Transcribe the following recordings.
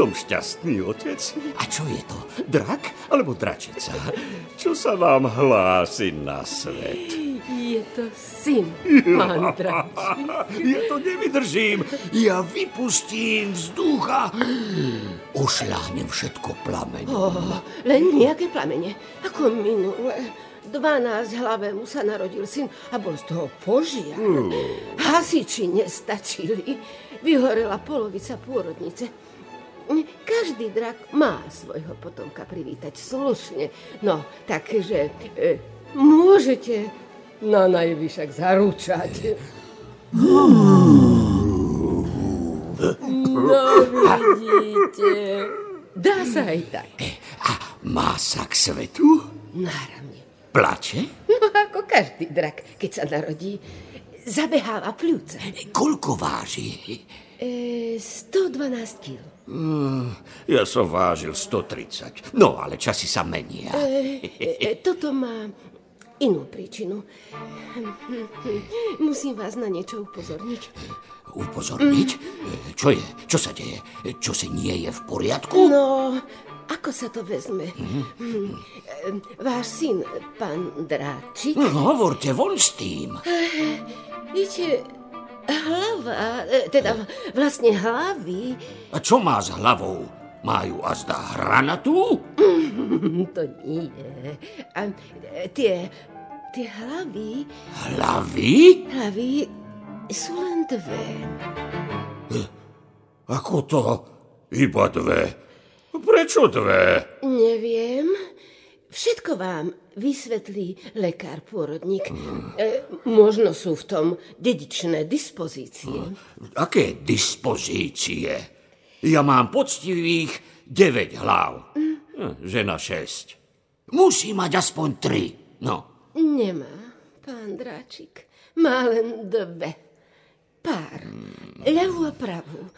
Som šťastný otec. A čo je to? Drak alebo dračica? Čo sa vám hlási na svet? Je to syn, pán Dráčik. Ja to nevydržím. Ja vypustím vzducha. Ošľahnem všetko plameňom. Oh, len nejaké plamene, ako minule. 12 hlavému sa narodil syn a bol z toho požiar. Hasiči nestačili. Vyhorela polovica pôrodnice. Každý drak má svojho potomka privítať slušne. No, takže e, môžete na najvyššak zaručať. No, vidíte. Dá sa aj tak. A má sa k svetu? Náramne. Plače? No, ako každý drak, keď sa narodí, zabeháva pľúca. Koľko váži? E, 112 kg. Ja som vážil 130. No, ale časy sa menia. E, e, toto má inú príčinu. Musím vás na niečo upozorniť. Upozorniť? Čo je? Čo sa deje? Čo si nie je v poriadku? No, ako sa to vezme? Váš syn, pán Dráčik, No, hovorte von s tým. viete, hlava, e, teda vlastne hlavy, A čo má s hlavou? Majú azda hranatú? to nie. A e, tie, tie hlavy, Hlavy? hlavy sú len dve. Ako to? Iba dve. Prečo dve? Neviem. Všetko vám vysvetlí lekár pôrodník. E, možno sú v tom dedičné dispozície. Aké dispozície? Ja mám poctivých 9 hlav. Hm, Žena šesť. Musí mať aspoň 3. No, Nemá, pán Dráčik. Má len dve. Pár. Ľavú a pravú.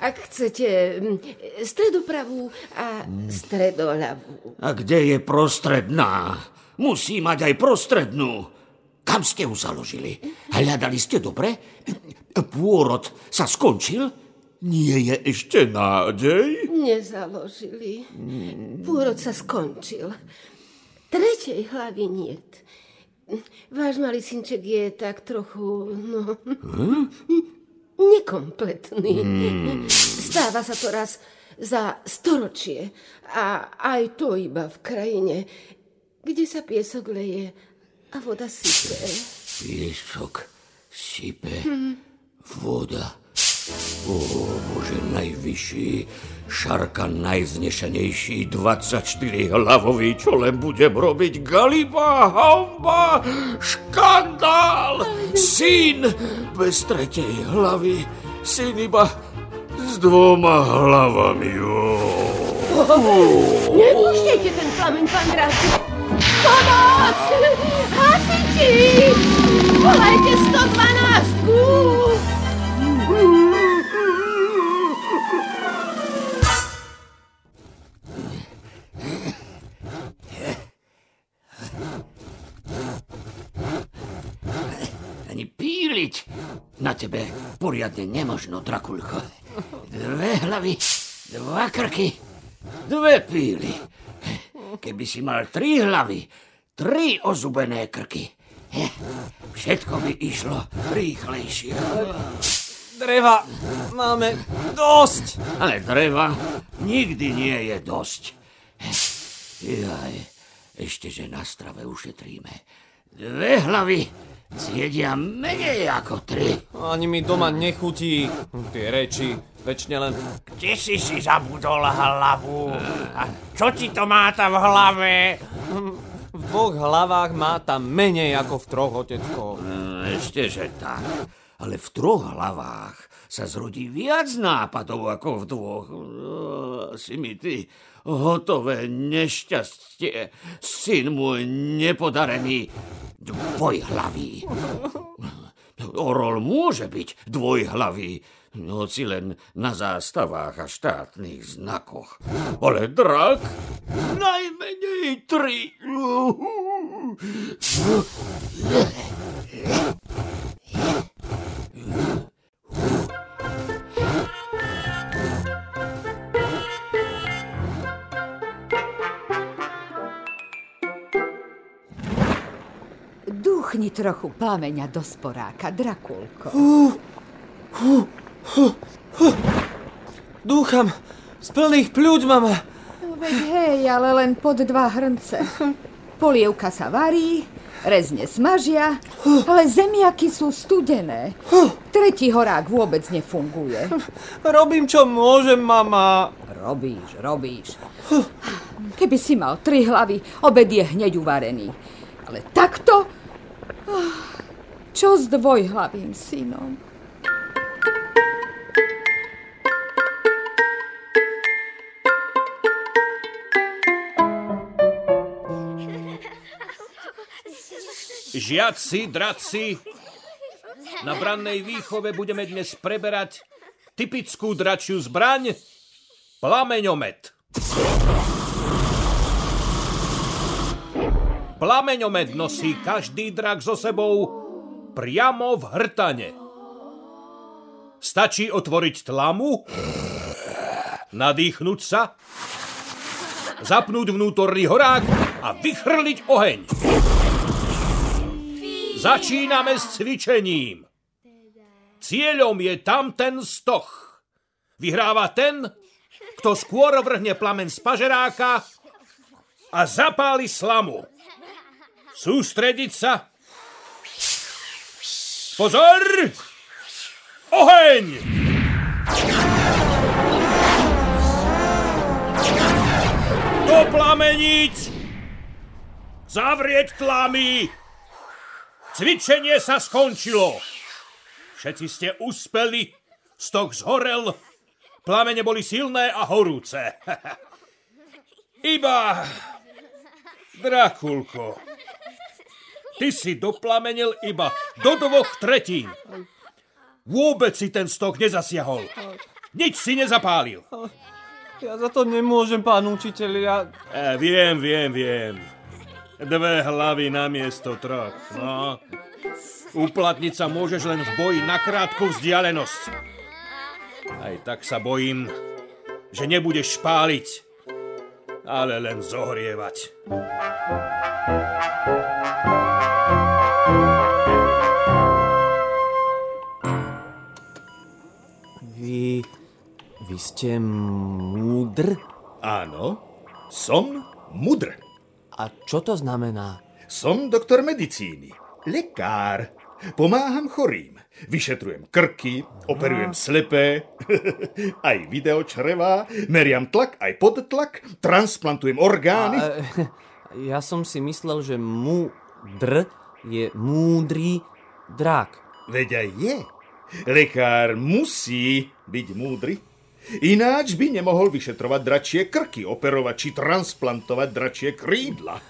Ak chcete, mm, stredopravú a stredoľavú. a kde je prostredná? Musí mať aj prostrednú. Kam ste ju založili? Hľadali ste dobre? Pôrod sa skončil? Nie je ešte nádej? Nezaložili. Pôrod sa skončil. Tretej hlavy niet. Váš malý synček je tak trochu, no, nekompletný. Stáva sa to raz za storočie a aj to iba v krajine, kde sa piesok leje a voda sype. Piesok, sype, voda. O, Bože najvyšší, šarka najvznešenejší, 24-hlavový, čo len budem robiť? Galiba, hamba, škandál, syn bez tretej hlavy, syn iba s dvoma hlavami. O. Nepúšťajte ten plameň, pán Dráčik! Pomoc! Hasiči! Volajte 112! Na tebe poriadne nemožno, Drakulko. Dve hlavy, dva krky, dve píly. Keby si mal tri hlavy, tri ozubené krky, všetko by išlo rýchlejšie. Dreva máme dosť. Ale dreva nikdy nie je dosť. Jaj, ešte, že na strave ušetríme. Dve hlavy zjedia menej ako tri. Ani mi doma nechutí. Tie reči, väčšine len... Kde si si zabudol hlavu? A čo ti to máta v hlave? V dvoch hlavách má tam menej ako v troch, otecko. No, Ešte, že tak. Ale v troch hlavách sa zrodí viac nápadov ako v dvoch. Si mi ty hotové nešťastie, syn môj nepodarený, dvojhlavý. Orol môže byť dvojhlavý, hoci len na zástavách a štátnych znakoch. Ale drak najmenej tri. Duchni trochu plamenja do sporáka Drakulko. Uh, uh, uh, Duham, s plných pľuď, mama. No veď hej, ale len pod dva hrnce. Polievka sa varí, rezne smažia, ale zemiaky sú studené. Tretí horák vôbec nefunguje. Robím, čo môžem, mama. Robíš, robíš. Keby si mal tri hlavy, obed je hneď uvarený. Ale takto? Čo s dvojhlavým synom? Žiaci, draci, na brannej výchove budeme dnes preberať typickú dračiu zbraň plameňomet. Plameňomet nosí každý drak so sebou priamo v hrtane. Stačí otvoriť tlamu, nadýchnuť sa, zapnúť vnútorný horák a vychrliť oheň. Začíname s cvičením. Cieľom je tamten stoch. Vyhráva ten, kto skôr vrhne plamen z pažeráka a zapáli slamu. Sústrediť sa. Pozor! Oheň! Doplameniť! Zavrieť tlamy! Cvičenie sa skončilo. Všetci ste uspeli, stok zhorel, plamene boli silné a horúce. Iba, Drakulko, ty si doplamenil iba do dvoch tretín. Vôbec si ten stok nezasiahol. Nič si nezapálil. Ja za to nemôžem, pán učiteľ. Ja... E, viem, viem, viem. Dve hlavy na miesto troch, no. Uplatniť sa môžeš len v boji na krátku vzdialenosť. Aj tak sa bojím, že nebudeš špáliť, ale len zohrievať. Vy... Vy ste múdr? Áno, som mudr. A čo to znamená? Som doktor medicíny, lekár. Pomáham chorým. Vyšetrujem krky, operujem slepé, aj video čreva, meriam tlak, aj podtlak, transplantujem orgány. A, ja som si myslel, že múdr je múdry drak. Veď aj je. Lekár musí byť múdry. Ináč by nemohol vyšetrovať dračie krky, operovať či transplantovať dračie krídla.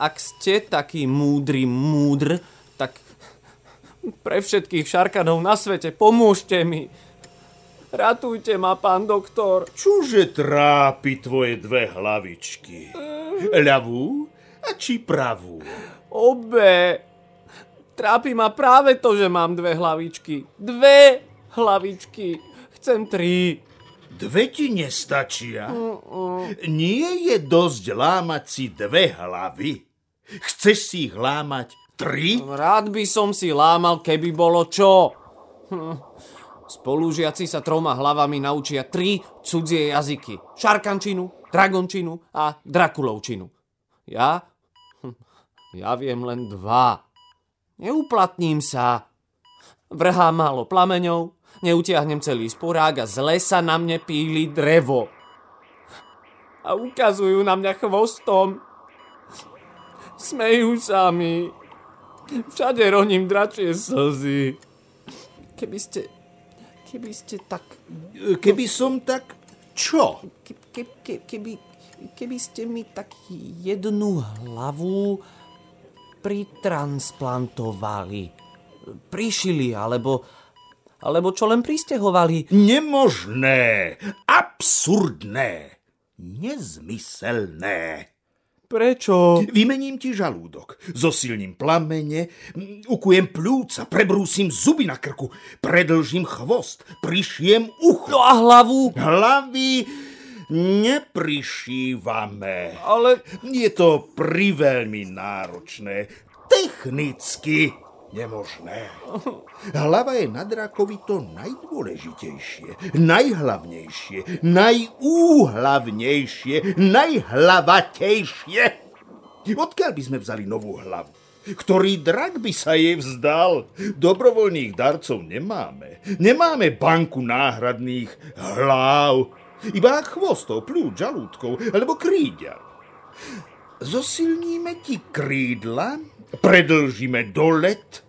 Ak ste taký múdry múdr, tak pre všetkých šarkanov na svete pomôžte mi. Ratujte ma, pán doktor. Čože trápi tvoje dve hlavičky? Ľavú a či pravú? Obe. Trápi ma práve to, že mám dve hlavičky. Dve hlavičky. Chcem tri. Dve ti nestačia? Nie je dosť lámať si dve hlavy. Chceš si ich lámať tri? Rád by som si lámal, keby bolo čo. Spolužiaci sa troma hlavami naučia tri cudzie jazyky. Šarkančinu, dragončinu a drakulovčinu. Ja? Ja viem len dva. Neuplatním sa. Vrhám málo plameňov, neutiahnem celý sporák a z lesa na mne píli drevo. A ukazujú na mňa chvostom. Smejú sa mi. Všade roním dračie slzy. Keby ste... Keby ste tak... Keby som tak... Čo? Ke, ke, ke, keby, keby ste mi tak jednu hlavu pritransplantovali. Prišili, alebo... Alebo čo len pristehovali. Nemožné, absurdné, nezmyselné. Prečo? Vymením ti žalúdok, zosilním plamene, ukujem plúca, prebrúsim zuby na krku, predlžím chvost, prišiem ucho. No a hlavu? Hlavy neprišívame. Ale... Je to priveľmi náročné. technicky nemožné. Hlava je na drakovi to najdôležitejšie, najhlavnejšie, najúhlavnejšie, najhlavatejšie. Odkiaľ by sme vzali novú hlavu? Ktorý drak by sa jej vzdal? Dobrovoľných darcov nemáme. Nemáme banku náhradných hlav. Iba chvostov, pľúč, žalúdkov alebo kríďa. Zosilníme ti krídla, predlžíme dolet,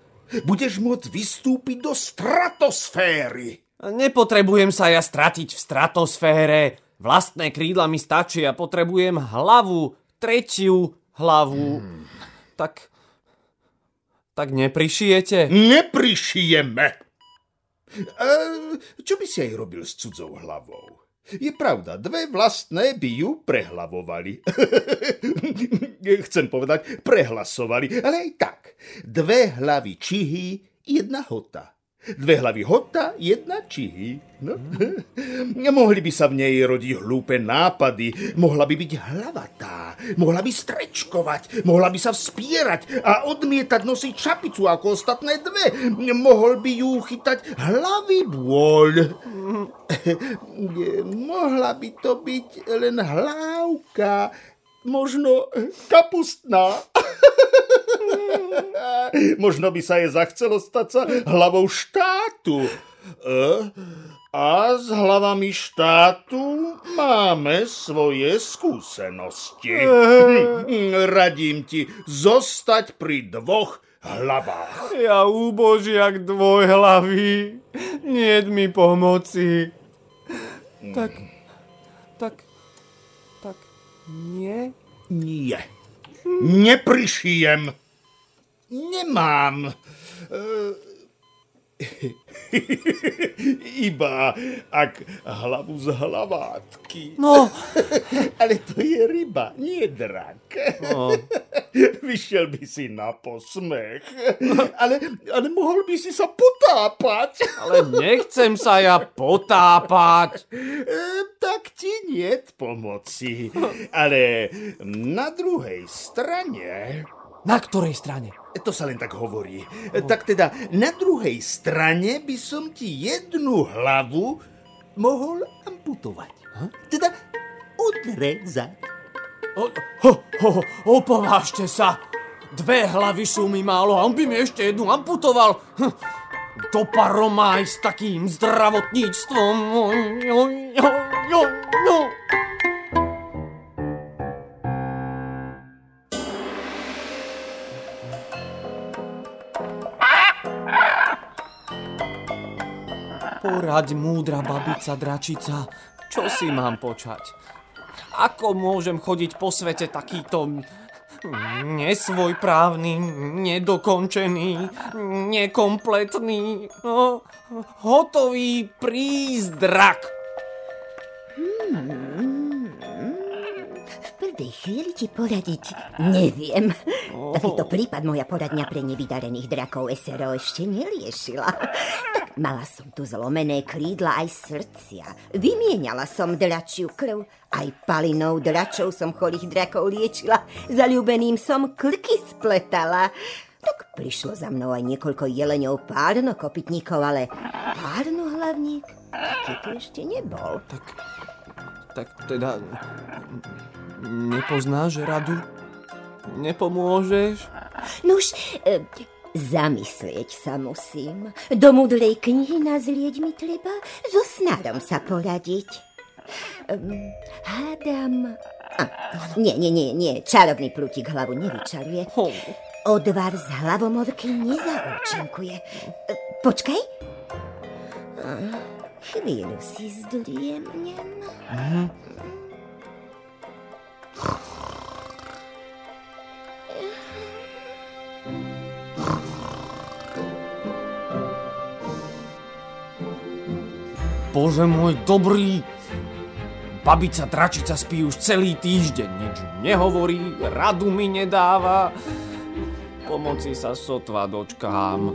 budeš môcť vystúpiť do stratosféry. Nepotrebujem sa ja stratiť v stratosfére. Vlastné krídla mi stačia, potrebujem hlavu, tretiu hlavu. Hmm. Tak tak neprišijete? Neprišijeme. E, čo by si aj robil s cudzou hlavou? Je pravda, dve vlastné by ju prehlavovali. Chcem povedať, prehlasovali, ale aj tak. Dve hlavy čihy, jedna hota. Dve hlavy hota, jedna čihy. No. Mohli by sa v nej rodiť hlúpe nápady. Mohla by byť hlavatá. Mohla by strečkovať. Mohla by sa vspierať a odmietať nosiť čapicu ako ostatné dve. Mohol by ju chytať hlavy bôľ. Mohla by to byť len hlávka. Možno kapustná. Možno by sa jej zachcelo stať sa hlavou štátu. E? A s hlavami štátu máme svoje skúsenosti. Radím ti zostať pri dvoch hlavách. Ja úbožiak dvojhlavý. Nie mi pomoci. Tak, tak, tak, nie? Nie. Neprišijem. Nemám. E, Iba ak hlavu z hlavátky. No. Ale to je ryba, nie drak. No. Vyšiel by si na posmech. Ale, ale mohol by si sa potápať. Ale nechcem sa ja potápať. E, tak ti nie pomoci. Ale na druhej strane na ktorej strane? To sa len tak hovorí. Oh. Tak teda, na druhej strane by som ti jednu hlavu mohol amputovať. Huh? Teda odrezať. Opovážte sa. Dve hlavy sú mi málo a on by mi ešte jednu amputoval. Hm. Do paromaj s takým zdravotníctvom. Jo. Poraď, múdra babica dračica, čo si mám počať? Ako môžem chodiť po svete takýto nesvojprávny, nedokončený, nekompletný, no, hotový prízdrak? Hmm. V prvej chvíli ti poradiť neviem. Takýto prípad moja poradňa pre nevydarených drakov SRO ešte neriešila. Mala som tu zlomené krídla aj srdcia. Vymieniala som dračiu krv. Aj palinou dračou som chorých drakov liečila. Zalúbeným som klky spletala. Tak prišlo za mnou aj niekoľko jeleňov párno kopytníkov, ale párno hlavník taký tu ešte nebol. Tak, tak teda nepoznáš radu? Nepomôžeš? Nuž, e, Zamyslieť sa musím. Do múdrej knihy nazrieť mi treba, so snárom sa poradiť. Um, hádam... A, nie, nie, nie, nie, čarovný prútik hlavu nevyčaruje. Odvar z hlavomorky nezaúčinkuje. Počkaj. Chvíľu si zdriemnem. Mhm. Bože môj dobrý, babica tračica spí už celý týždeň, nič nehovorí, radu mi nedáva. Pomoci sa sotva dočkám.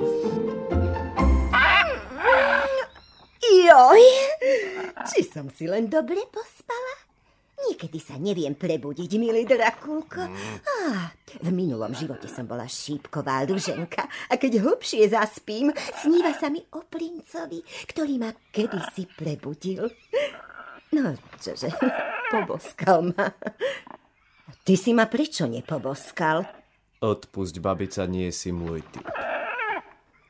Joj, či som si len dobre pospala? Niekedy sa neviem prebudiť, milý Drakulko. Á, v minulom živote som bola šípková luženka a keď hlbšie zaspím, sníva sa mi o princovi, ktorý ma kedysi prebudil. No, čože, poboskal ma. Ty si ma prečo nepoboskal? Odpusť, babica, nie si môj typ.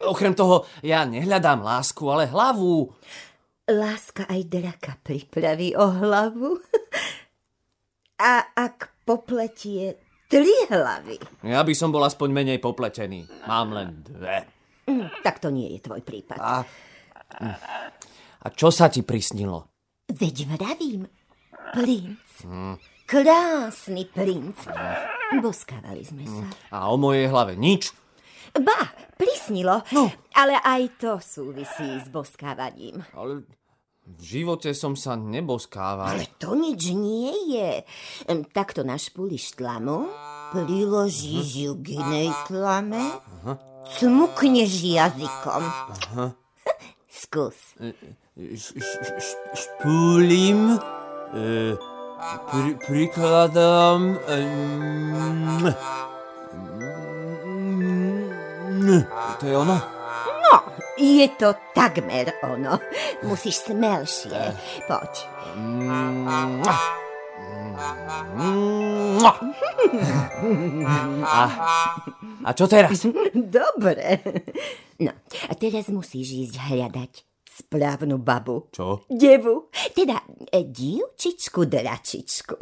Okrem toho, ja nehľadám lásku, ale hlavu. Láska aj draka pripraví o hlavu. A ak popletie tri hlavy, Ja by som bol aspoň menej popletený. Mám len dve. hm, tak to nie je tvoj prípad. A, a čo sa ti prisnilo? Veď vravím, princ. Krásny princ. Boskávali sme sa. A o mojej hlave nič? Ba, prisnilo, ale aj to súvisí s boskávaním. Ale v živote som sa neboskával. Ale to nič nie je. Takto našpúliš tlamu, priložíš ju k inej tlame, cmukneš jazykom. Skús. Š- š- š- Špúlim, e, pri, prikladám... To je ono? Je to takmer ono. Musíš smelšie. Poď. A, a čo teraz? Dobre. No, a teraz musíš ísť hľadať správnu babu. Čo? Devu. Teda e, dievčičku dračičku.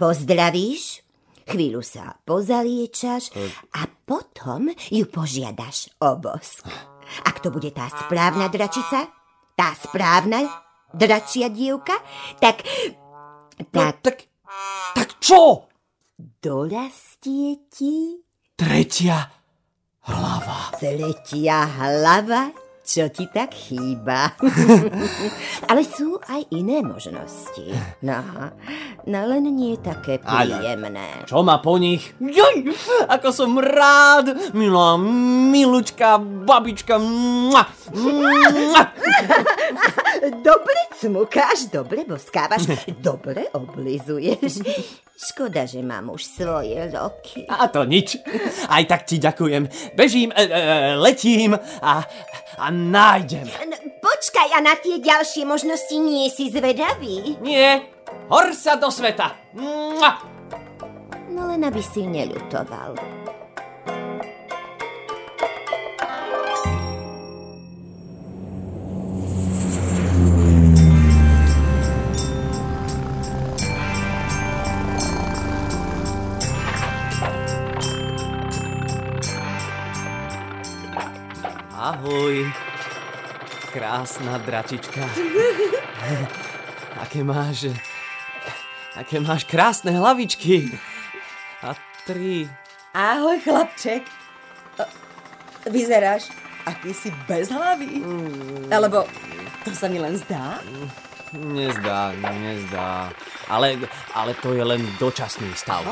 Pozdravíš, chvíľu sa pozaliečaš a potom ju požiadaš o bosk. Ak to bude tá správna dračica, tá správna dračia dievka, tak... Tak, Tak, tak čo? dorastie ti Tretia hlava. tretia hlava, čo ti tak chýba. Ale sú aj iné možnosti. No, no len nie také príjemné. Čo má po nich? Joj, ako som rád, milá milučka, babička. Mua, mua. Dobre cmukáš, dobre boskávaš, dobre oblizuješ. Škoda, že mám už svoje roky. A to nič. Aj tak ti ďakujem. Bežím, e, e, letím a, a nájdem. No, počkaj, a na tie ďalšie možnosti nie si zvedavý? Nie, hor sa do sveta. Mua. No len aby si neľutoval. Ahoj, krásna dračička. Aké máš... Aké máš krásne hlavičky. A tri. Ahoj, chlapček. Vyzeráš, aký si bez hlavy. Alebo to sa mi len zdá? Nezdá, nezdá. Ale, ale to je len dočasný stav.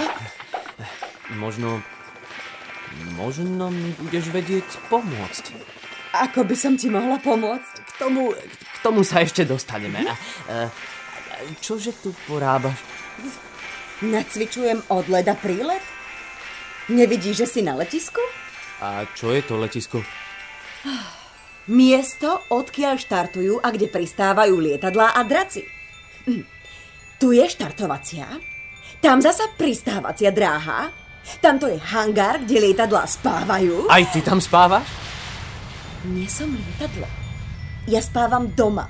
Možno... Možno mi budeš vedieť pomôcť. Ako by som ti mohla pomôcť? K tomu, k tomu sa ešte dostaneme. E, čože tu porábaš? Nacvičujem od leda prílet? Nevidíš, že si na letisku? A čo je to letisko? Miesto, odkiaľ štartujú a kde pristávajú lietadlá a draci. Hm. Tu je štartovacia, tam zasa pristávacia dráha, tamto je hangár, kde lietadlá spávajú. Aj ty tam spávaš? Nie som lietadlo. Ja spávam doma,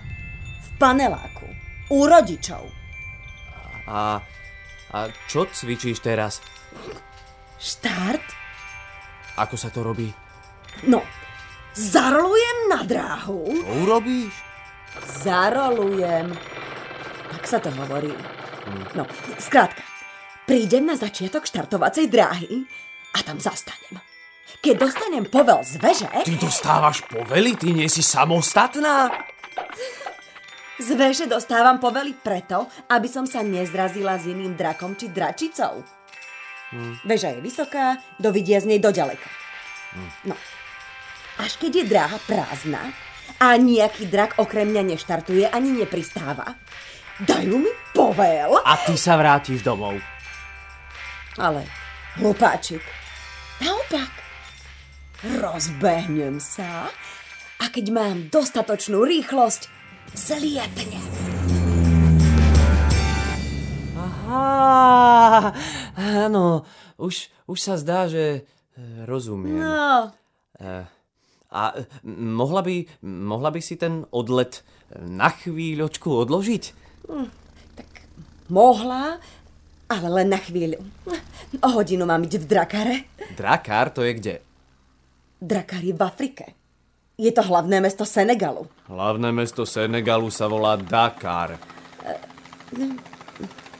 v paneláku, u rodičov. A, a čo cvičíš teraz? Štart? Ako sa to robí? No, zarolujem na dráhu, Urobíš? zarolujem. Tak sa to hovorí. No, skrátka, prídem na začiatok štartovacej dráhy a tam zastanem. Keď dostanem povel z veže, Ty dostávaš povely? Ty nie si samostatná? z veže dostávam povely preto, aby som sa nezrazila s iným drakom či dračicou. Veža je vysoká, dovidia z nej do ďaleka. No, až keď je dráha prázdna a nejaký drak okrem mňa neštartuje ani nepristáva, dajú mi povel. A ty sa vrátiš domov. Ale, hlupáčik, naopak, rozbehnem sa a keď mám dostatočnú rýchlosť, zlietnem. Aha, áno, už, už sa zdá, že e, rozumiem. No, E, A e, mohla by, mohla by si ten odlet na chvíľočku odložiť? mohla, ale len na chvíľu. O hodinu mám byť v Drakare. Drakár to je kde? Drakar je v Afrike. Je to hlavné mesto Senegalu. Hlavné mesto Senegalu sa volá Dakar.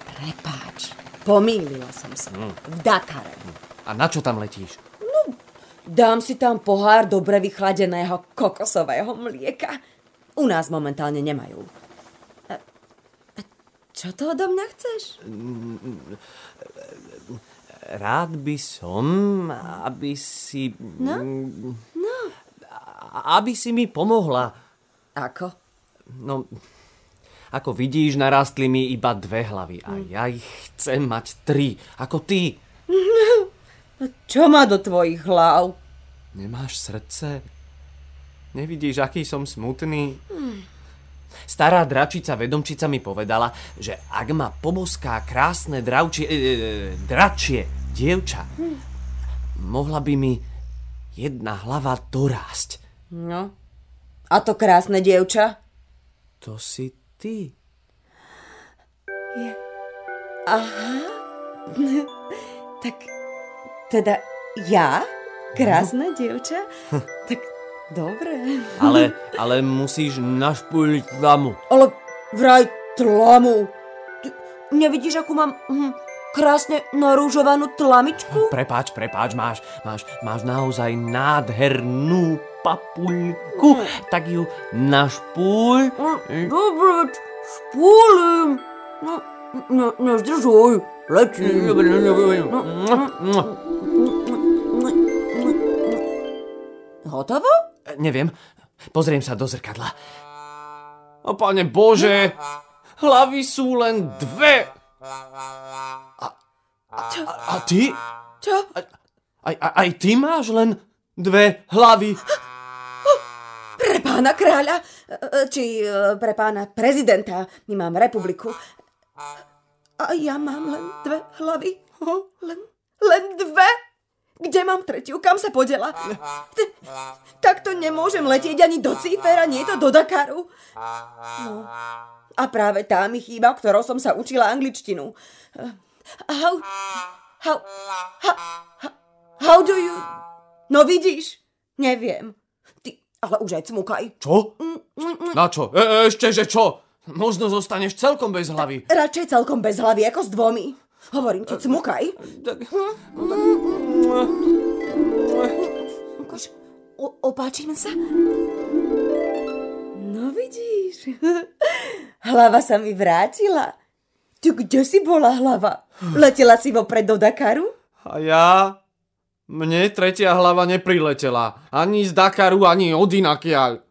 Prepáč, pomýlila som sa. V Dakare. A na čo tam letíš? Dám si tam pohár dobre vychladeného kokosového mlieka. U nás momentálne nemajú. A, a čo to odo mňa chceš? Rád by som, aby si... No? No. Aby si mi pomohla. Ako? No, ako vidíš, narastli mi iba dve hlavy a ja ich chcem mať tri, ako ty. Čo má do tvojich hlav? Nemáš srdce? Nevidíš, aký som smutný? Stará dračica vedomčica mi povedala, že ak ma poboská krásne dravčie, e, e, dračie dievča, mohla by mi jedna hlava dorásť. No. A to krásne dievča? To si ty. Tak teda ja? Krásne dievča? tak dobre. Ale, ale musíš našpúliť tlamu. Ale vraj tlamu. Ty nevidíš, akú mám hm, krásne narúžovanú tlamičku? Prepáč, prepáč, máš, máš, máš naozaj nádhernú papuľku. Tak ju našpúľ. Dobre, špúlim. No, ne, nezdržuj, letí. Hotovo? Neviem, pozriem sa do zrkadla. O pane Bože, hlavy sú len dve. A, a, a ty? Čo? Aj, aj, aj ty máš len dve hlavy. Pre pána kráľa, či e, pre pána prezidenta, my máme republiku. A ja mám len dve hlavy. Len, len dve? Kde mám tretiu? Kam sa podela? T- takto nemôžem letieť ani do Cífera, nie to do Dakaru. No. A práve tá mi chýba, ktorou som sa učila angličtinu. How, how, how, how, do you... No vidíš, neviem. Ty, ale už aj cmukaj. Čo? Na čo? E, ešte, že čo? Možno zostaneš celkom bez hlavy. Radšej celkom bez hlavy, ako s dvomi. Hovorím ti, cmukaj. Ukáž, o, opáčim sa. No vidíš, hlava sa mi vrátila. Ty kde si bola hlava? Letela si vopred do Dakaru? A ja? Mne tretia hlava nepriletela. Ani z Dakaru, ani od inakiaľ.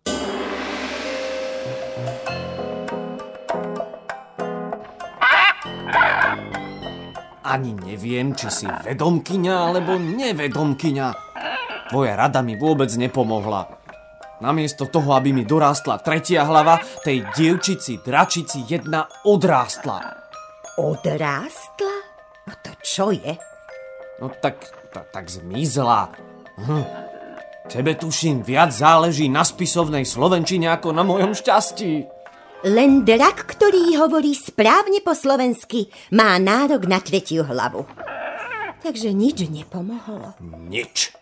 Ani neviem, či si vedomkyňa alebo nevedomkyňa. Tvoja rada mi vôbec nepomohla. Namiesto toho, aby mi dorástla tretia hlava, tej dievčici, dračici jedna odrástla. Odrástla? No to čo je? No tak, tak, tak zmizla. Hm. Tebe tuším viac záleží na spisovnej slovenčine ako na mojom šťastí. Len drak, ktorý hovorí správne po slovensky, má nárok na tretiu hlavu. Takže nič nepomohlo. Nič.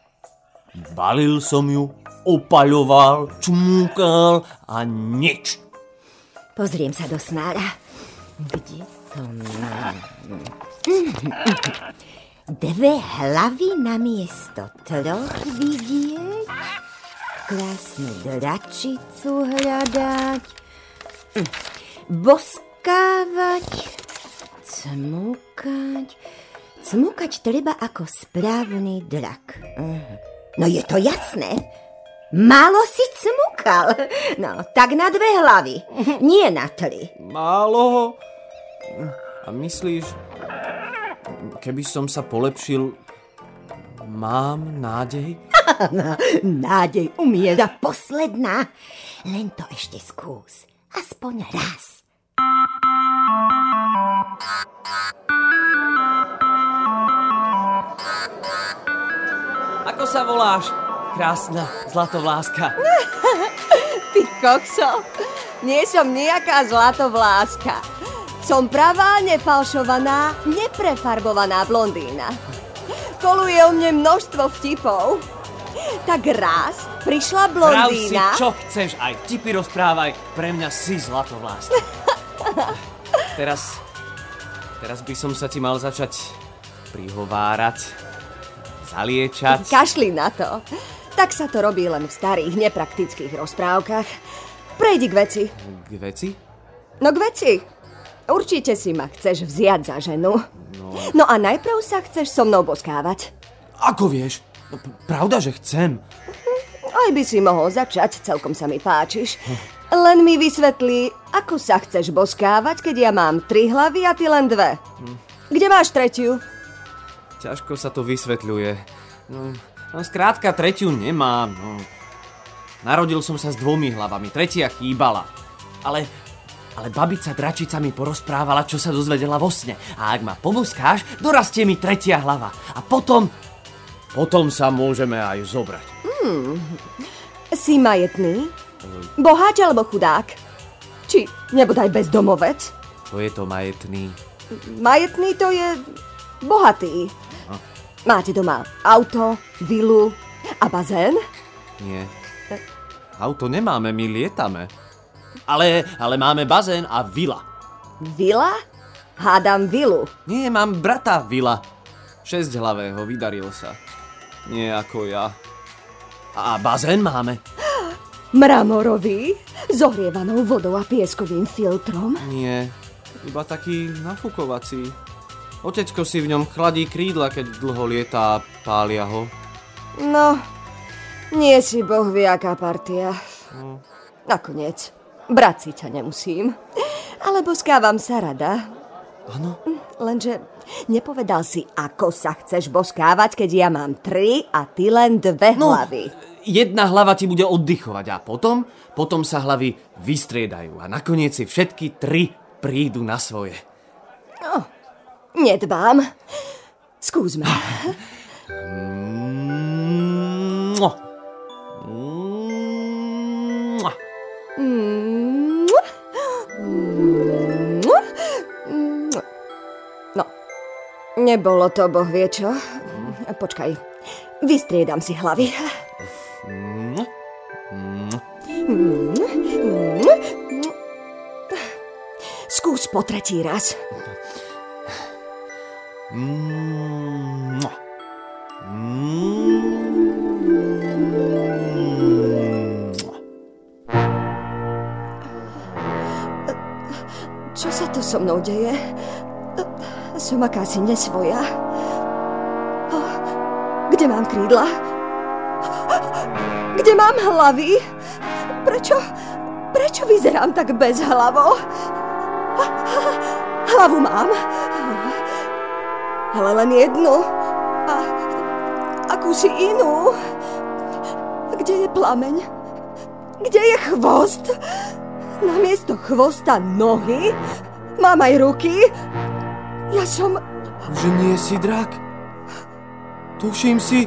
Balil som ju, opaľoval, čmúkal a nič. Pozriem sa do snára. Kde to mám? Dve hlavy na miesto troch vidieť. Krásnu dračicu hľadať. Boskávať. Cmukať. Cmukať treba ako správny drak. Mhm. No je to jasné. Málo si cmukal. No, tak na dve hlavy. Nie na tri. Málo. A myslíš, keby som sa polepšil, mám nádej? Nádej umiera posledná. Len to ešte skús. Aspoň raz. Ako sa voláš, krásna zlatovláska? Ty kokso, nie som nejaká zlatovláska. Som pravá, nefalšovaná, neprefarbovaná blondína. Koluje o mne množstvo vtipov. Tak raz prišla Prav si, blondína... čo chceš, aj vtipy rozprávaj. Pre mňa si zlatovláska. Teraz, teraz by som sa ti mal začať prihovárať, zaliečať. Kašli na to. Tak sa to robí len v starých, nepraktických rozprávkach. Prejdi k veci. K veci? No k veci. Určite si ma chceš vziať za ženu. No. no a najprv sa chceš so mnou boskávať. Ako vieš? No, Pravda, že chcem. Aj by si mohol začať, celkom sa mi páčiš. Len mi vysvetlí, ako sa chceš boskávať, keď ja mám tri hlavy a ty len dve. Kde máš tretiu? Ťažko sa to vysvetľuje. No, no skrátka, tretiu nemám. No. Narodil som sa s dvomi hlavami, tretia chýbala. Ale, ale babica dračica mi porozprávala, čo sa dozvedela vo sne. A ak ma poboskáš, dorastie mi tretia hlava. A potom, potom sa môžeme aj zobrať. Si majetný? Boháč alebo chudák? Či nebodaj bezdomovec? To je to majetný. Majetný to je bohatý. Máte doma auto, vilu a bazén? Nie. Auto nemáme, my lietame. Ale, ale máme bazén a vila. Vila? Hádam vilu. Nie, mám brata Vila. Šesťhlavého, vydaril sa. Nie ako ja. A bazén máme. Mramorový? S ohrievanou vodou a pieskovým filtrom? Nie, iba taký nafukovací. Otecko si v ňom chladí krídla, keď dlho lietá a pália ho. No, nie si boh vie, aká partia. Nakoniec, brať si ťa nemusím. Ale boskávam sa rada. Áno? Lenže nepovedal si, ako sa chceš boskávať, keď ja mám tri a ty len dve No, hlavy. jedna hlava ti bude oddychovať a potom, potom sa hlavy vystriedajú a nakoniec si všetky tri prídu na svoje. Nedbám. Skúsme. Mua. Nebolo to boh vie čo. Počkaj, vystriedam si hlavy. Skús po tretí raz. Čo sa to so mnou deje? Som akási nesvoja. Kde mám krídla? Kde mám hlavy? Prečo, prečo vyzerám tak bez hlavo? Hlavu mám. Ale len jednu. A akúsi inú. Kde je plameň? Kde je chvost? Namiesto chvosta nohy? Mám aj ruky? Ja som... Že nie si drak? Tuším si...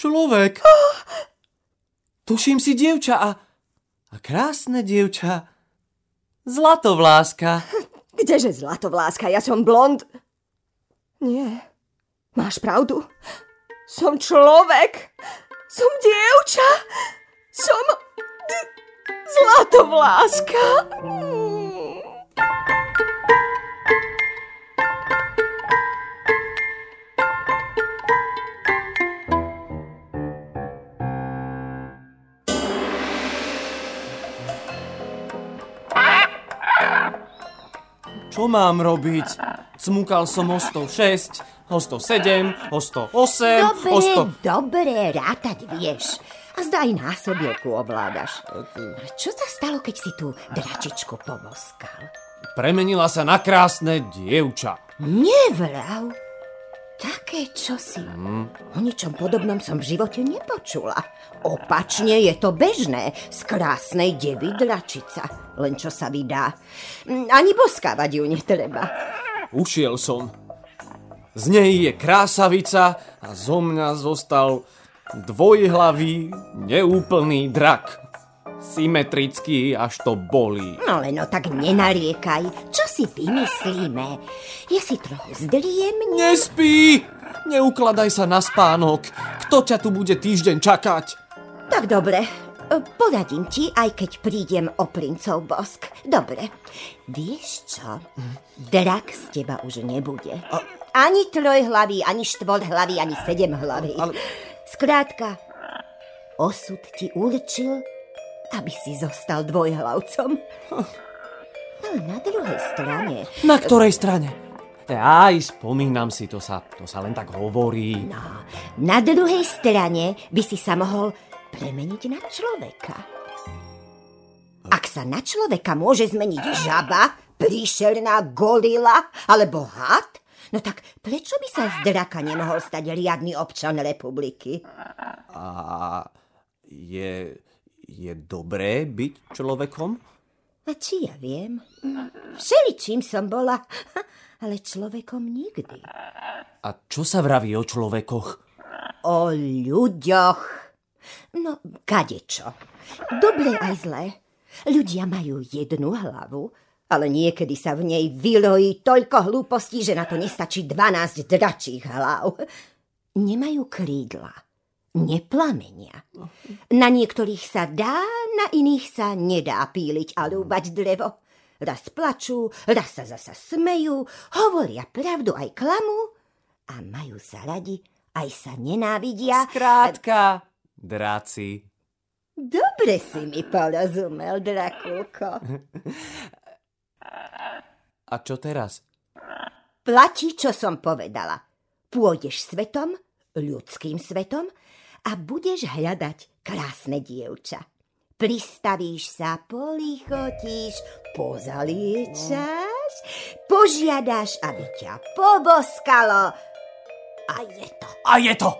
Človek. Tuším si dievča a... A krásne dievča. Zlatovláska. Kdeže zlatovláska? Ja som blond. Nie. Máš pravdu. Som človek. Som dievča. Som... Zlatovláska. Mm. Čo mám robiť? Cmukal som o 106 o 107, o 108, Dobre, o 100... dobre, rátať vieš. A zdá aj násobilku ovládaš. A čo sa stalo, keď si tú dračičku poboskal? Premenila sa na krásne dievča. Nevrav. Také čosi. O ničom podobnom som v živote nepočula. Opačne je to bežné z krásnej devy dračica. Len čo sa vydá. Mm, Ani boskávať ju netreba. Ušiel som. Z nej je krásavica a zo mňa zostal dvojhlavý, neúplný drak. Symetrický, až to bolí. No len no tak nenariekaj. Čo si vymyslíme? Ja si trochu zdriem. Nespí! Neukladaj sa na spánok. Kto ťa tu bude týždeň čakať? Tak dobre, poradím ti, aj keď prídem o princov bosk. Dobre, vieš čo? Drak z teba už nebude. Ani trojhlavý, ani štvorhlavý, ani sedemhlavý. Ale- Skrátka, osud ti určil, aby si zostal dvojhlavcom. Ale na druhej strane... Na ktorej strane? Aj, spomínam si, to sa, to sa len tak hovorí. No, na druhej strane by si sa mohol premeniť na človeka. Ak sa na človeka môže zmeniť žaba, príšerná gorila alebo had, no tak prečo by sa z draka nemohol stať riadny občan republiky? A je, je dobré byť človekom? A či ja viem? Všeličím som bola, ale človekom nikdy. A čo sa vraví o človekoch? O ľuďoch. No, kadečo. Dobre aj zlé. Ľudia majú jednu hlavu, ale niekedy sa v nej vylojí toľko hlúpostí, že na to nestačí 12 dračích hlav. Nemajú krídla. Neplamenia. Na niektorých sa dá, na iných sa nedá píliť a lúbať drevo. Raz plačú, raz sa zasa smejú, hovoria pravdu aj klamu a majú sa radi, aj sa nenávidia. Krátka, dráci. Dobre si mi porozumel, Drakulko. A čo teraz? Platí, čo som povedala. Pôjdeš svetom, ľudským svetom a budeš hľadať krásne dievča. Pristavíš sa, polichotíš, pozaliečaš, požiadaš, aby ťa poboskalo a je to. A je to!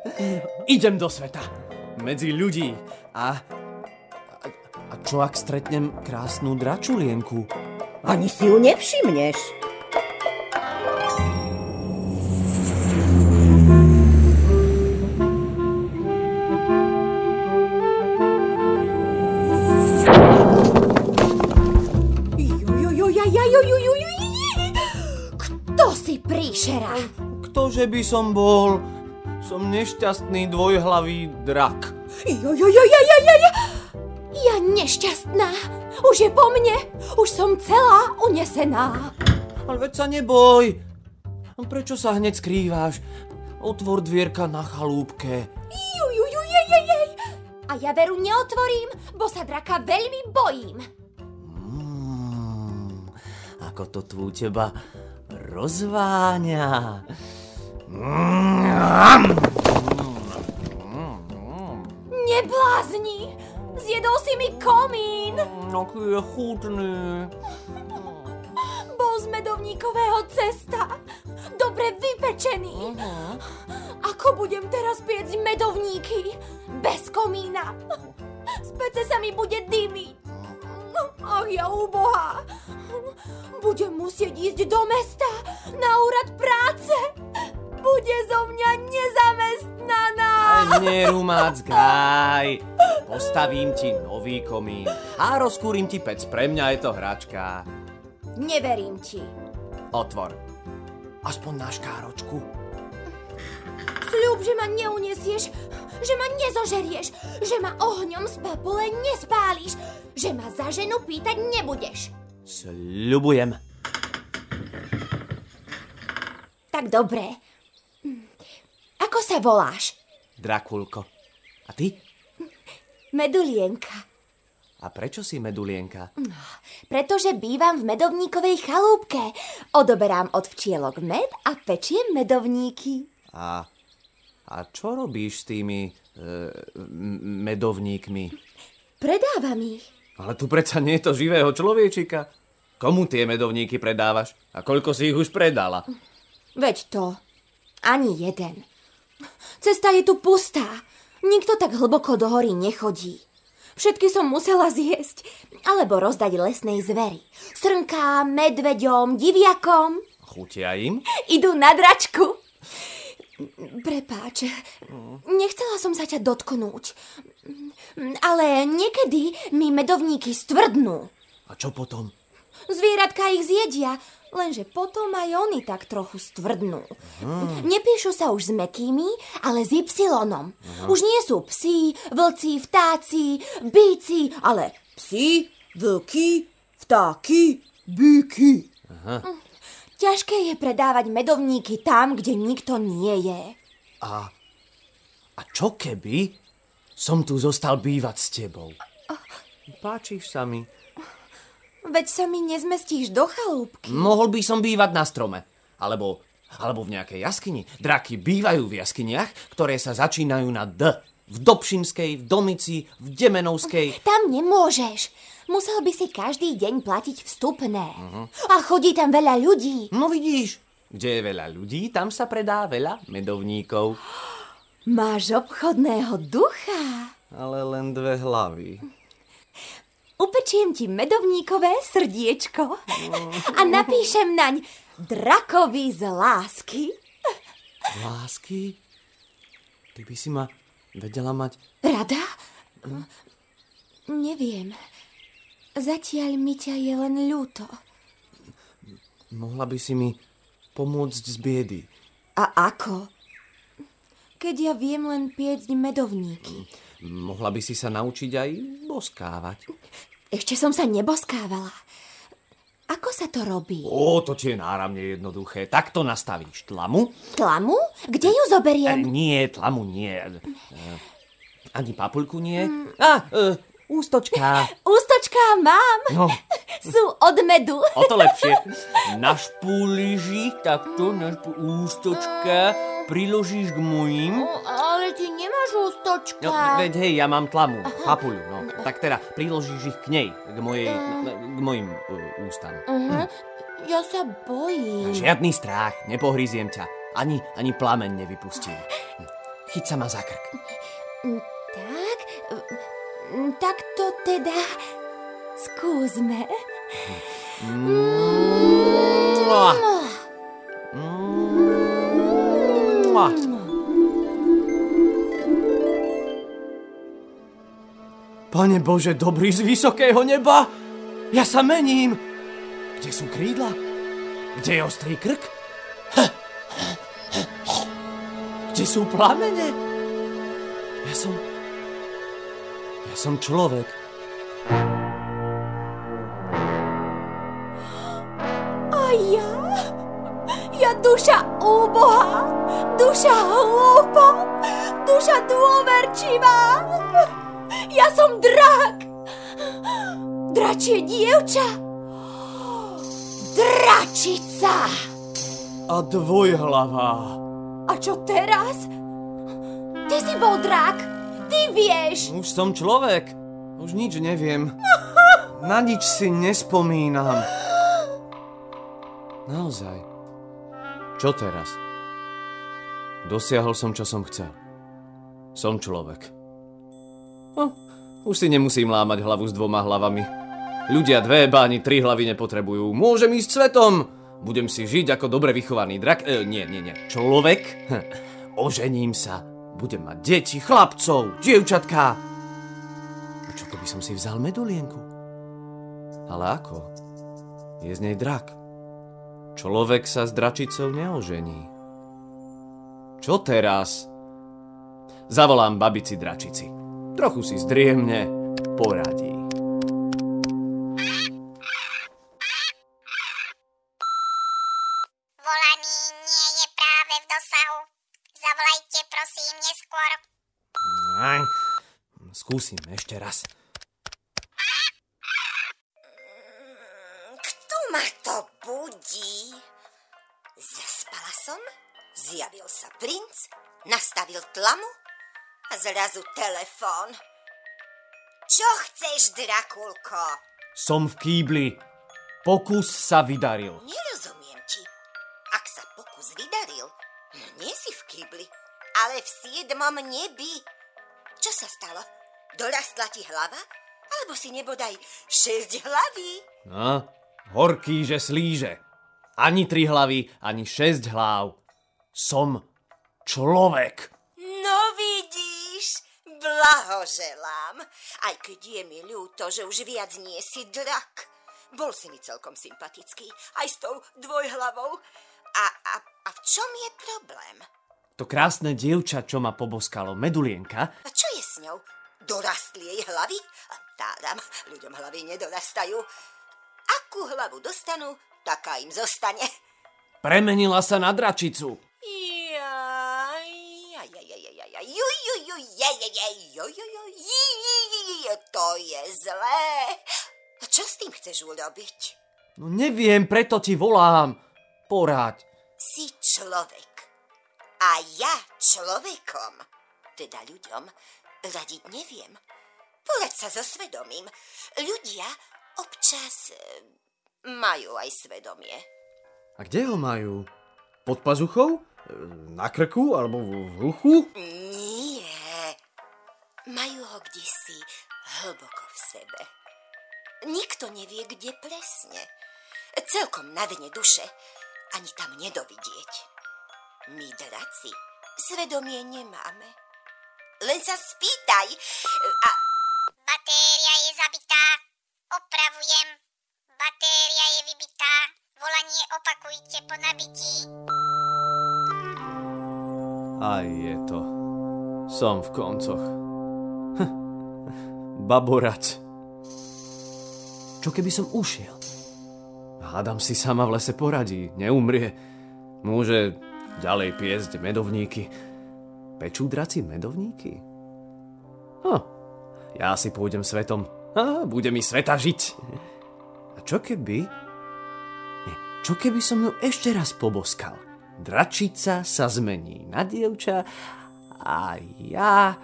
Idem do sveta. Medzi ľudí. A, a, a čo ak stretnem krásnu dračulienku? Ani si ju nevšimneš. Príšera? Ktože by som bol? Som nešťastný dvojhlavý drak. Ja nešťastná. Už je po mne. Už som celá unesená. Ale veď sa neboj. Prečo sa hneď skrýváš? Otvor dvierka na chalúbke. Jujujujejejej. A ja veru neotvorím, bo sa draka veľmi bojím. Mm, ako to tu teba rozváňa. Neblázni. Zjedol si mi komín. Aký je chutný. Bol z medovníkového cesta. Dobre vypečený. Ako budem teraz piecť medovníky? Bez komína. Z pece sa mi bude dymiť. Ach, ja úbohá. Budem musieť ísť do mesta na úrad práce. Bude zo mňa nezamestnaná. Nerumáckaj. Postavím ti nový komín a rozkúrim ti pec. Pre mňa je to hračka. Neverím ti. Otvor. Aspoň na škáročku. Sľub, že ma neunesieš, že ma nezožerieš, že ma ohňom z papule nespáliš, že ma za ženu pýtať nebudeš. Sľubujem. Tak dobre. Ako sa voláš? Drakulko. A ty? Medulienka. A prečo si medulienka? Pretože bývam v medovníkovej chalúbke. Odoberám od včielok med a pečiem medovníky. A, a čo robíš s tými e, medovníkmi? Predávam ich. Ale tu predsa nie je to živého človečika. Komu tie medovníky predávaš? A koľko si ich už predala? Veď to. Ani jeden. Cesta je tu pustá. Nikto tak hlboko do hory nechodí. Všetky som musela zjesť, alebo rozdať lesnej zveri. Srnkám, medveďom, diviakom. Chutia im? Idú na dračku. Prepáč, nechcela som sa ťa dotknúť. Ale niekedy mi medovníky stvrdnú. A čo potom? Zvieratka ich zjedia, lenže potom aj oni tak trochu stvrdnú. Nepíšu sa už s mekými, ale s Y. Už nie sú psi, vlci, vtáci, bíci, ale psi, vlky, vtáky, bíky. Ťažké je predávať medovníky tam, kde nikto nie je. A, a čo keby som tu zostal bývať s tebou? Páčiš sa mi. Veď sa mi nezmestíš do chalúbky. Mohol by som bývať na strome. Alebo, alebo v nejakej jaskyni. Draky bývajú v jaskyniach, ktoré sa začínajú na D. V Dobšinskej, v Domici, v Demenovskej. Tam nemôžeš. Musel by si každý deň platiť vstupné. A chodí tam veľa ľudí. No vidíš, kde je veľa ľudí, tam sa predá veľa medovníkov. Máš obchodného ducha. Ale len dve hlavy. Upečiem ti medovníkové srdiečko a napíšem naň drakovi z lásky. Lásky? Ty by si ma vedela mať... Rada? Neviem. Zatiaľ mi ťa je len ľúto. Mohla by si mi pomôcť z biedy. A ako? Keď ja viem len piecť medovníky. Mohla by si sa naučiť aj boskávať. Ešte som sa neboskávala. Ako sa to robí? Ó, to ti je náramne jednoduché. Takto nastavíš tlamu. Tlamu? Kde ju E, zoberiem? nie, tlamu nie. E, ani papuľku nie. A, e, ústočka. Ústočká mám. No, Sú od medu. o to lepšie. Našpúliš ich takto, našpú, ústočka, priložíš k mojim. Ale ty nemáš ústočka. No, veď hej, ja mám tlamu, papuľu, no. Tak teda priložíš ich k nej, k mojej, k mojim uh, ústam. Mhm. Ja sa bojím. Žiadny strach, nepohryziem ťa. Ani, ani plameň nevypustím. Chyť sa ma za krk. Tak, mm, tak to teda skúsme. Mua. Pane Bože, dobrý z vysokého neba! Ja sa mením! Kde sú krídla? Kde je ostrý krk? Kde sú plamene? Ja som... Ja som človek. Duša hlúpa, duša dôverčivá. Ja som drak. Dračie dievča. Dračica. A dvojhlavá. A čo teraz? Ty si bol drak. Ty vieš. Už som človek. Už nič neviem. Na nič si nespomínam. Naozaj. Čo teraz? Dosiahol som, čo som chcel. Som človek. No, už si nemusím lámať hlavu s dvoma hlavami. Ľudia dve, báni tri hlavy nepotrebujú. Môžem ísť svetom. Budem si žiť ako dobre vychovaný drak... E, nie, nie, nie. Človek. Ožením sa. Budem mať deti, chlapcov, dievčatká. A čo keby som si vzal medulienku? Ale ako? Je z nej drak. Človek sa s dračicou neožení. Čo teraz? Zavolám babici dračici. Trochu si zdriemne poradí. Volaní nie je práve v dosahu. Zavolajte prosím neskôr. Skúsim ešte raz. Zjavil sa princ, nastavil tlamu a zrazu telefón. Čo chceš, Drakulko? Som v kýbli. Pokus sa vydaril. Nerozumiem ti. Ak sa pokus vydaril, no nie si v kýbli, ale v siedmom nebi. Čo sa stalo? Dorastla ti hlava? Alebo si nebodaj šesť hlaví? No, horký, že slíže. Ani tri hlavy, ani šesť hlav. Som človek. No vidíš, blahoželám. Aj keď je mi ľúto, že už viac nie si drak. Bol si mi celkom sympatický, aj s tou dvojhlavou. A, a, a v čom je problém? To krásne dievča, čo ma poboskalo, Medulienka, A čo je s ňou? Dorastli jej hlavy? Tádam, ľuďom hlavy nedorastajú. Akú hlavu dostanú, taká im zostane. premenila sa na dračicu. To je zlé. A čo s tým chceš urobiť? No neviem, preto ti volám. Poráď. Si človek. A ja človekom, teda ľuďom, radiť neviem. Poraď sa so svedomím. Ľudia občas eh, majú aj svedomie. A kde ho majú? Pod pazuchou? E, Na krku? Alebo v v uchu? Nie. Majú ho kdesi hlboko v sebe. Nikto nevie, kde presne. Celkom na dne duše. Ani tam nedovidieť. My, draci, svedomie nemáme. Len sa spýtaj. A Batéria je zabitá. Opravujem. Batéria je vybitá. Volanie opakujte po nabití. Aj je to. Som v koncoch. Hm. Baborac. Čo keby som ušiel? Hádam si sama v lese poradí, neumrie. Môže ďalej piesť medovníky. Pečú draci medovníky? Hm. Ja si pôjdem svetom. A bude mi sveta žiť. A čo keby... Nie, Čo keby som ju ešte raz poboskal? Dračica sa zmení na dievča a ja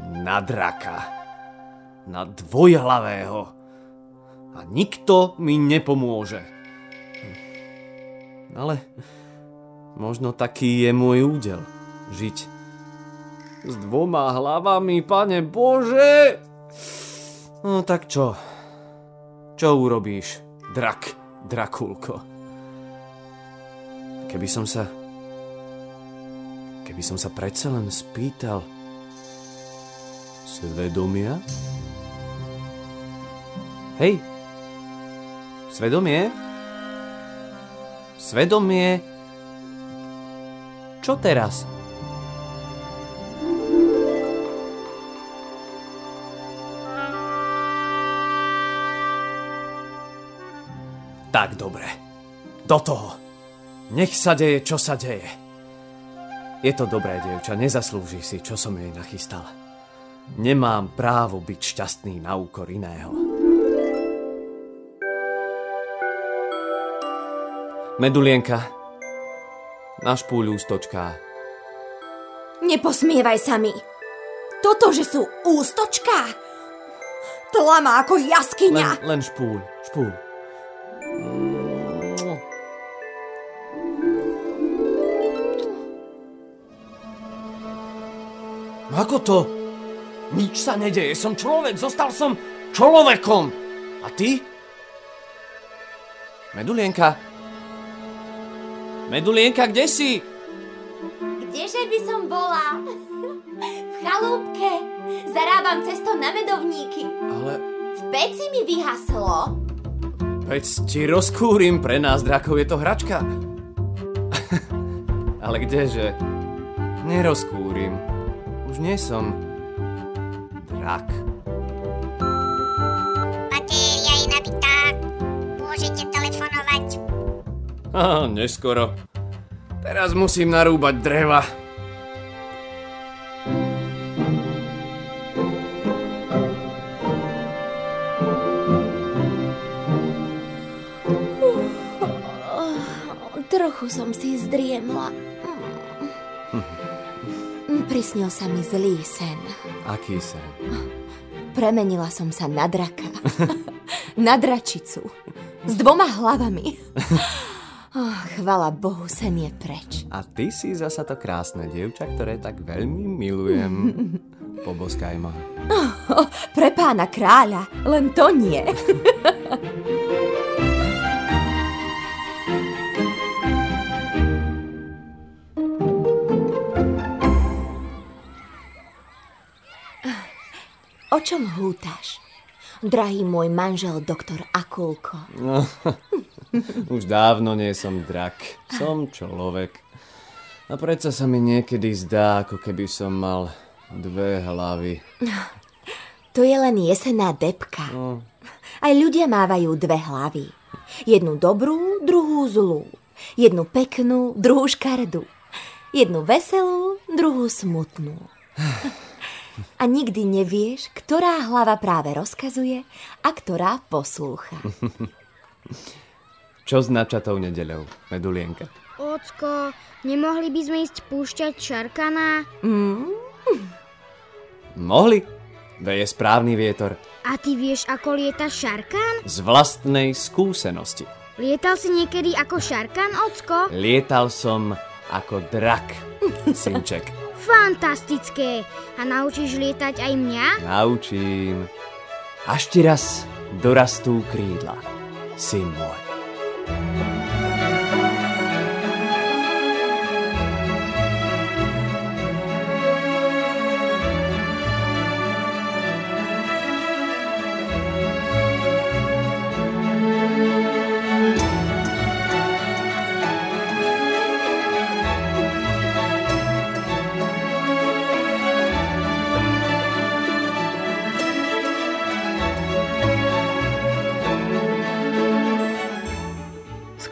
na draka. Na dvojhlavého. A nikto mi nepomôže. Ale možno taký je môj údel. Žiť s dvoma hlavami, pane Bože! No tak čo? Čo urobíš, drak, Drakulko? Keby som sa... Keby som sa predsa len spýtal... Svedomia? Hej! Svedomie? Svedomie? Čo teraz? Tak dobre. Do toho. Nech sa deje, čo sa deje. Je to dobré, dievča, nezaslúži si, čo som jej nachystal. Nemám právo byť šťastný na úkor iného. Medulienka, náš púľ ústočká. Neposmievaj sa mi. Toto, že sú ústočká? Tlama ako jaskyňa. Len, len špúľ, špúľ. Ako to? Nič sa nedeje, som človek, zostal som človekom. A ty? Medulienka? Medulienka, kde si? Kdeže by som bola? V chalúbke. Zarábam cestou na medovníky. Ale V peci mi vyhaslo. veď ti rozkúrim, pre nás drakov je to hračka. Ale kdeže? Nerozkúrim. Už nie som drak. Batéria je nabitá. Môžete telefonovať. Á, neskoro. Teraz musím narúbať dreva. trochu som si zdriemla. Prisnil sa mi zlý sen. Aký sen? Premenila som sa na draka. na dračicu. S dvoma hlavami. Oh, chvala Bohu, sen je preč. A ty si zasa to krásne dievča, ktoré tak veľmi milujem. Poboskaj ma. Oh, pre pána kráľa, len to nie. Čom hútaš? Drahý môj manžel, doktor Akulko. No, už dávno nie som drak. Som človek. A predsa sa mi niekedy zdá, ako keby som mal dve hlavy. To je len jesená depka. No. Aj ľudia mávajú dve hlavy. Jednu dobrú, druhú zlú. Jednu peknú, druhú škaredú. Jednu veselú, druhú smutnú. A nikdy nevieš, ktorá hlava práve rozkazuje a ktorá poslúcha. Čo s načatou nedeľou, Medulienka? Ocko, nemohli by sme ísť púšťať Šarkana? Mm? Mohli? Veje správny vietor. A ty vieš, ako lieta Šarkan? Z vlastnej skúsenosti. Lietal si niekedy ako Šarkan, Ocko? Lietal som ako drak, synček. Fantastické. A naučíš lietať aj mňa? Naučím. Až ti raz dorastú krídla, syn môj.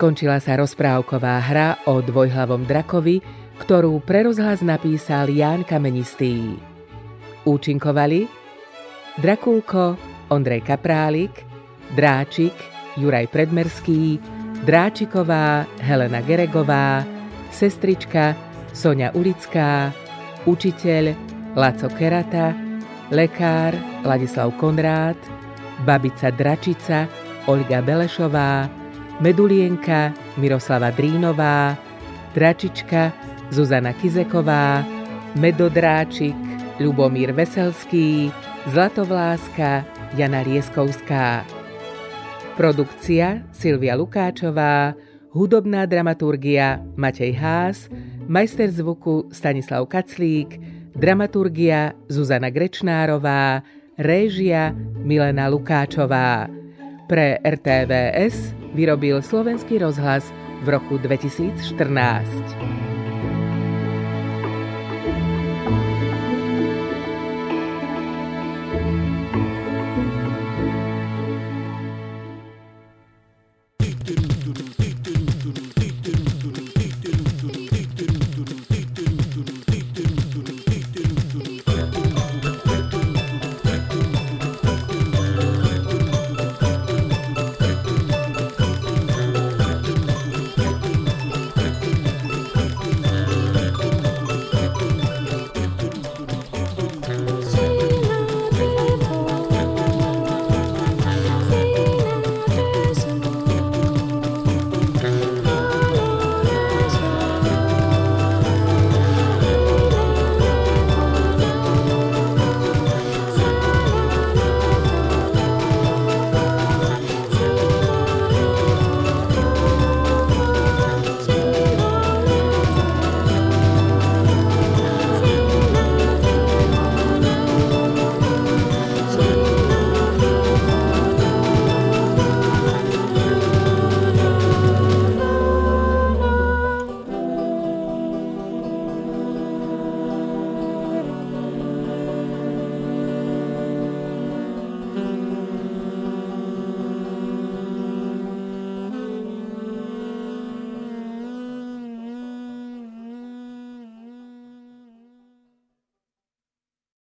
Skončila sa rozprávková hra o dvojhlavom drakovi, ktorú pre rozhlas napísal Ján Kamenistý. Účinkovali Drakulko Ondrej Kaprálik, Dráčik Juraj Predmerský, Dráčiková Helena Geregová, sestrička Sonia Ulická, učiteľ Laco Kerata, lekár Ladislav Konrád, babica Dračica Olga Belešová, Medulienka Miroslava Drínová, Dračička Zuzana Kizeková, Medodráčik Ľubomír Veselský, Zlatovláska Jana Rieskovská. Produkcia Silvia Lukáčová, hudobná dramaturgia Matej Hás, majster zvuku Stanislav Kaclík, dramaturgia Zuzana Grečnárová, réžia Milena Lukáčová. Pre RTVS vyrobil slovenský rozhlas v roku 2014.